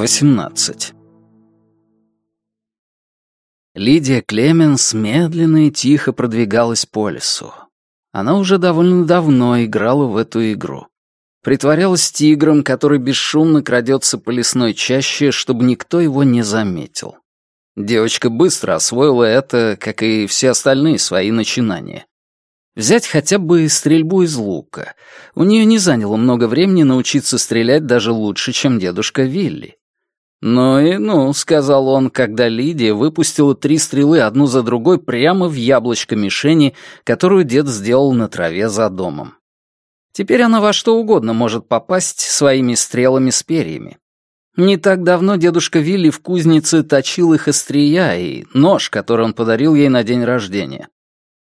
18. Лидия Клеменс медленно и тихо продвигалась по лесу. Она уже довольно давно играла в эту игру. Притворялась тигром, который бесшумно крадется по лесной чаще, чтобы никто его не заметил. Девочка быстро освоила это, как и все остальные свои начинания. Взять хотя бы стрельбу из лука. У нее не заняло много времени научиться стрелять даже лучше, чем дедушка Вилли. «Ну и ну», — сказал он, когда Лидия выпустила три стрелы одну за другой прямо в яблочко мишени, которую дед сделал на траве за домом. Теперь она во что угодно может попасть своими стрелами с перьями. Не так давно дедушка Вилли в кузнице точил их острия и нож, который он подарил ей на день рождения.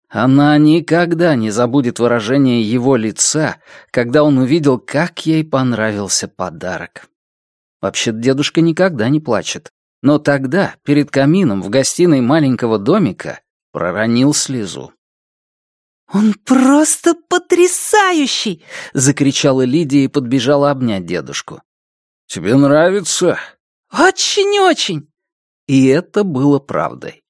Она никогда не забудет выражение его лица, когда он увидел, как ей понравился подарок. Вообще дедушка никогда не плачет. Но тогда, перед камином в гостиной маленького домика, проронил слезу. «Он просто потрясающий!» — закричала Лидия и подбежала обнять дедушку. «Тебе нравится?» «Очень-очень!» И это было правдой.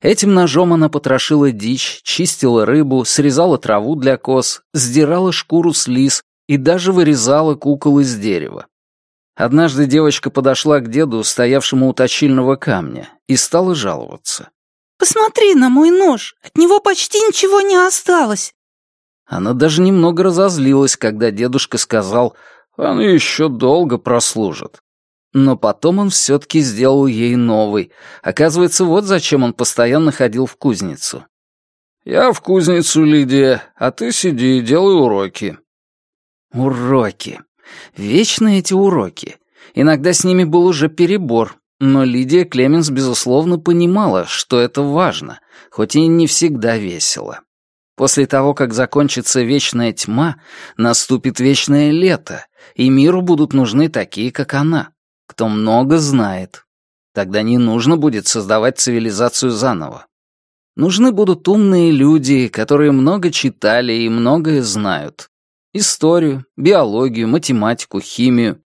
Этим ножом она потрошила дичь, чистила рыбу, срезала траву для коз, сдирала шкуру с лис и даже вырезала кукол из дерева. Однажды девочка подошла к деду, стоявшему у точильного камня, и стала жаловаться. «Посмотри на мой нож, от него почти ничего не осталось». Она даже немного разозлилась, когда дедушка сказал, «Он еще долго прослужит». Но потом он все-таки сделал ей новый. Оказывается, вот зачем он постоянно ходил в кузницу. «Я в кузницу, Лидия, а ты сиди и делай уроки». Уроки. Вечно эти уроки. Иногда с ними был уже перебор, но Лидия Клеменс, безусловно, понимала, что это важно, хоть и не всегда весело. После того, как закончится вечная тьма, наступит вечное лето, и миру будут нужны такие, как она кто много знает. Тогда не нужно будет создавать цивилизацию заново. Нужны будут умные люди, которые много читали и многое знают. Историю, биологию, математику, химию.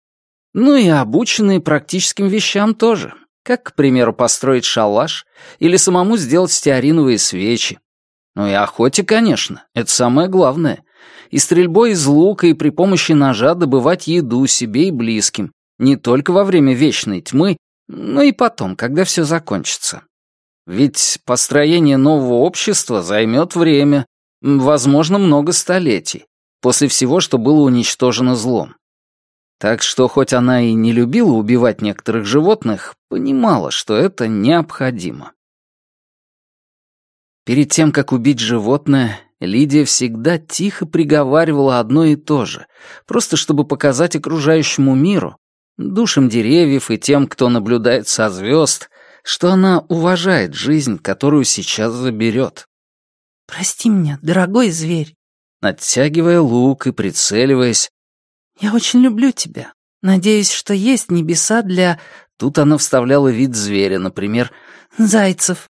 Ну и обученные практическим вещам тоже. Как, к примеру, построить шалаш или самому сделать стеариновые свечи. Ну и охоте, конечно, это самое главное. И стрельбой из лука и при помощи ножа добывать еду себе и близким, не только во время вечной тьмы, но и потом, когда все закончится. Ведь построение нового общества займет время, возможно, много столетий, после всего, что было уничтожено злом. Так что, хоть она и не любила убивать некоторых животных, понимала, что это необходимо. Перед тем, как убить животное, Лидия всегда тихо приговаривала одно и то же, просто чтобы показать окружающему миру, душам деревьев и тем, кто наблюдает со звезд, что она уважает жизнь, которую сейчас заберет. «Прости меня, дорогой зверь», оттягивая лук и прицеливаясь. «Я очень люблю тебя. Надеюсь, что есть небеса для...» Тут она вставляла вид зверя, например, «зайцев.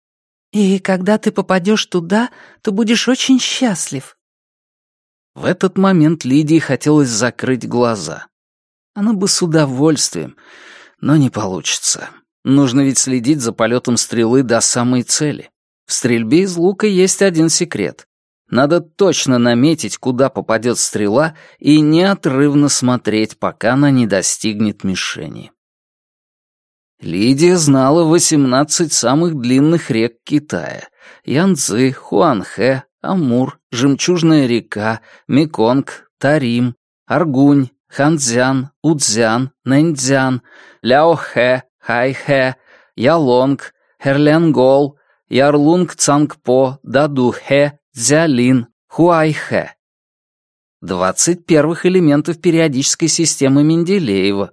И когда ты попадешь туда, то будешь очень счастлив». В этот момент Лидии хотелось закрыть глаза. Она бы с удовольствием, но не получится. Нужно ведь следить за полетом стрелы до самой цели. В стрельбе из лука есть один секрет. Надо точно наметить, куда попадет стрела, и неотрывно смотреть, пока она не достигнет мишени. Лидия знала 18 самых длинных рек Китая. Янцзы, Хуанхэ, Амур, Жемчужная река, Меконг, Тарим, Аргунь, Ханцзян, Удзян, Нэньцзян, Ляохэ, Хайхэ, Ялонг, Херлянгол, Ярлунг Цангпо, Дадухэ, Цзялин, Хуайхэ. Двадцать первых элементов периодической системы Менделеева.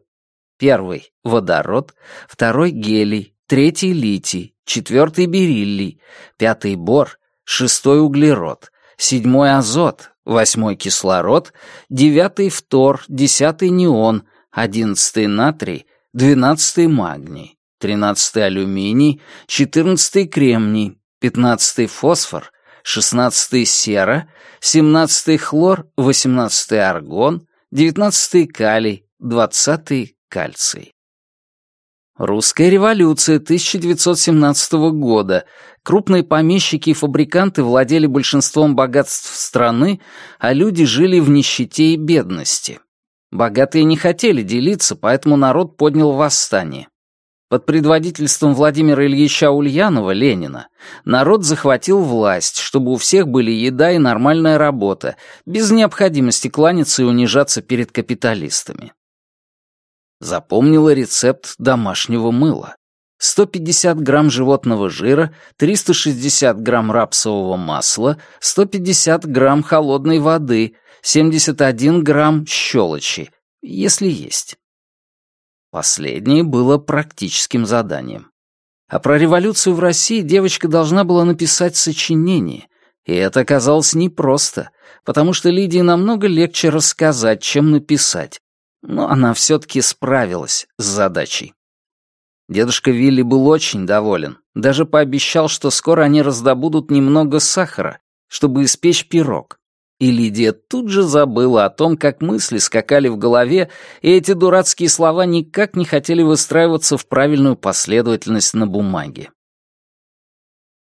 Первый — водород, второй — гелий, третий — литий, четвертый — бериллий, пятый — бор, шестой — углерод, седьмой — азот, восьмой кислород, девятый фтор, десятый неон, одиннадцатый натрий, двенадцатый магний, тринадцатый алюминий, четырнадцатый кремний, пятнадцатый фосфор, шестнадцатый сера, семнадцатый хлор, восемнадцатый аргон, девятнадцатый калий, двадцатый кальций. Русская революция 1917 года. Крупные помещики и фабриканты владели большинством богатств страны, а люди жили в нищете и бедности. Богатые не хотели делиться, поэтому народ поднял восстание. Под предводительством Владимира Ильича Ульянова, Ленина, народ захватил власть, чтобы у всех были еда и нормальная работа, без необходимости кланяться и унижаться перед капиталистами. Запомнила рецепт домашнего мыла. 150 грамм животного жира, 360 грамм рапсового масла, 150 грамм холодной воды, 71 грамм щелочи, если есть. Последнее было практическим заданием. А про революцию в России девочка должна была написать сочинение, и это оказалось непросто, потому что Лидии намного легче рассказать, чем написать но она все-таки справилась с задачей. Дедушка Вилли был очень доволен, даже пообещал, что скоро они раздобудут немного сахара, чтобы испечь пирог. И Лидия тут же забыла о том, как мысли скакали в голове, и эти дурацкие слова никак не хотели выстраиваться в правильную последовательность на бумаге.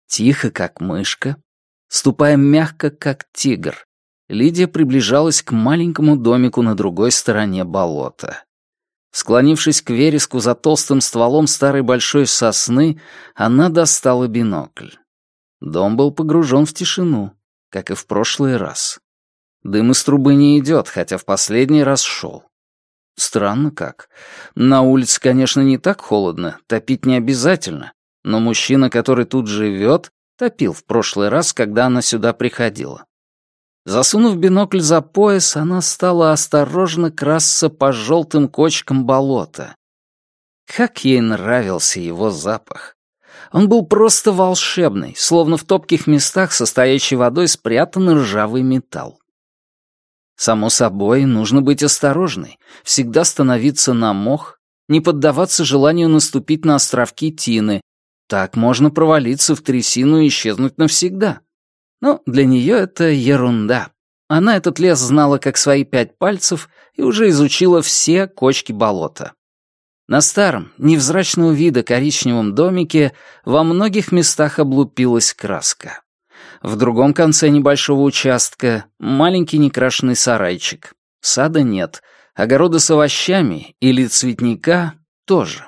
Тихо, как мышка, ступая мягко, как тигр, Лидия приближалась к маленькому домику на другой стороне болота. Склонившись к вереску за толстым стволом старой большой сосны, она достала бинокль. Дом был погружен в тишину, как и в прошлый раз. Дым из трубы не идет, хотя в последний раз шел. Странно как. На улице, конечно, не так холодно, топить не обязательно, но мужчина, который тут живет, топил в прошлый раз, когда она сюда приходила. Засунув бинокль за пояс, она стала осторожно красться по желтым кочкам болота. Как ей нравился его запах. Он был просто волшебный, словно в топких местах со стоячей водой спрятан ржавый металл. Само собой, нужно быть осторожной, всегда становиться на мох, не поддаваться желанию наступить на островки тины. Так можно провалиться в трясину и исчезнуть навсегда. Но для нее это ерунда. Она этот лес знала как свои пять пальцев и уже изучила все кочки болота. На старом, невзрачного вида коричневом домике во многих местах облупилась краска. В другом конце небольшого участка маленький некрашенный сарайчик. Сада нет, огорода с овощами или цветника тоже.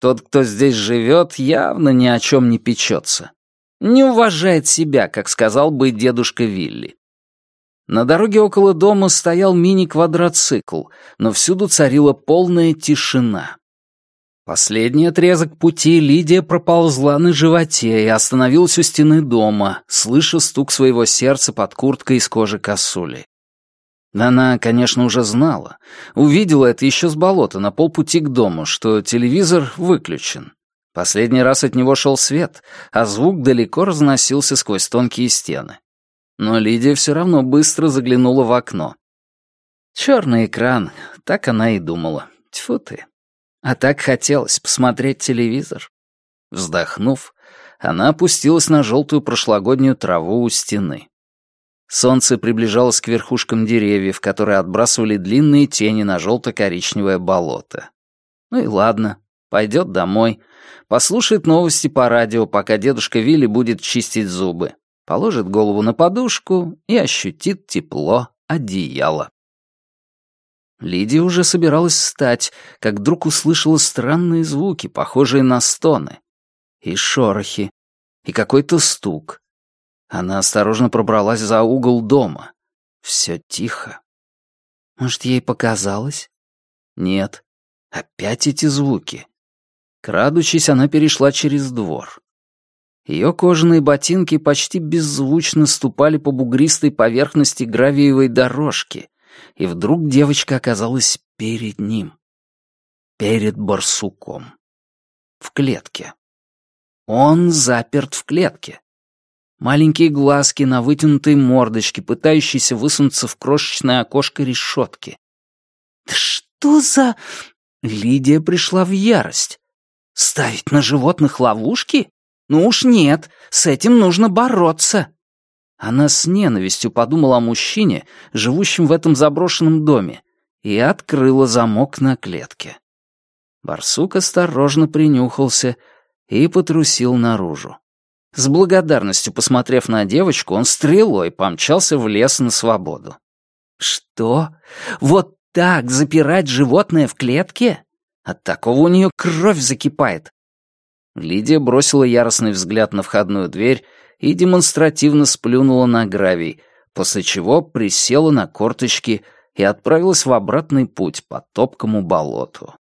Тот, кто здесь живет, явно ни о чем не печется. Не уважает себя, как сказал бы дедушка Вилли. На дороге около дома стоял мини-квадроцикл, но всюду царила полная тишина. Последний отрезок пути Лидия проползла на животе и остановилась у стены дома, слыша стук своего сердца под курткой из кожи косули. Она, конечно, уже знала, увидела это еще с болота на полпути к дому, что телевизор выключен. Последний раз от него шел свет, а звук далеко разносился сквозь тонкие стены. Но Лидия все равно быстро заглянула в окно. Черный экран, так она и думала. Тьфу ты. А так хотелось посмотреть телевизор. Вздохнув, она опустилась на желтую прошлогоднюю траву у стены. Солнце приближалось к верхушкам деревьев, которые отбрасывали длинные тени на желто-коричневое болото. Ну и ладно, пойдет домой, послушает новости по радио, пока дедушка Вилли будет чистить зубы, положит голову на подушку и ощутит тепло одеяла. Лидия уже собиралась встать, как вдруг услышала странные звуки, похожие на стоны. И шорохи, и какой-то стук. Она осторожно пробралась за угол дома. Все тихо. Может, ей показалось? Нет. Опять эти звуки. Крадучись, она перешла через двор. Ее кожаные ботинки почти беззвучно ступали по бугристой поверхности гравиевой дорожки, и вдруг девочка оказалась перед ним. Перед барсуком. В клетке. Он заперт в клетке. Маленькие глазки на вытянутой мордочке, пытающиеся высунуться в крошечное окошко решетки. «Да что за...» Лидия пришла в ярость. Ставить на животных ловушки? Ну уж нет, с этим нужно бороться. Она с ненавистью подумала о мужчине, живущем в этом заброшенном доме, и открыла замок на клетке. Барсук осторожно принюхался и потрусил наружу. С благодарностью посмотрев на девочку, он стрелой помчался в лес на свободу. «Что? Вот так запирать животное в клетке? От такого у нее кровь закипает!» Лидия бросила яростный взгляд на входную дверь и демонстративно сплюнула на гравий, после чего присела на корточки и отправилась в обратный путь по топкому болоту.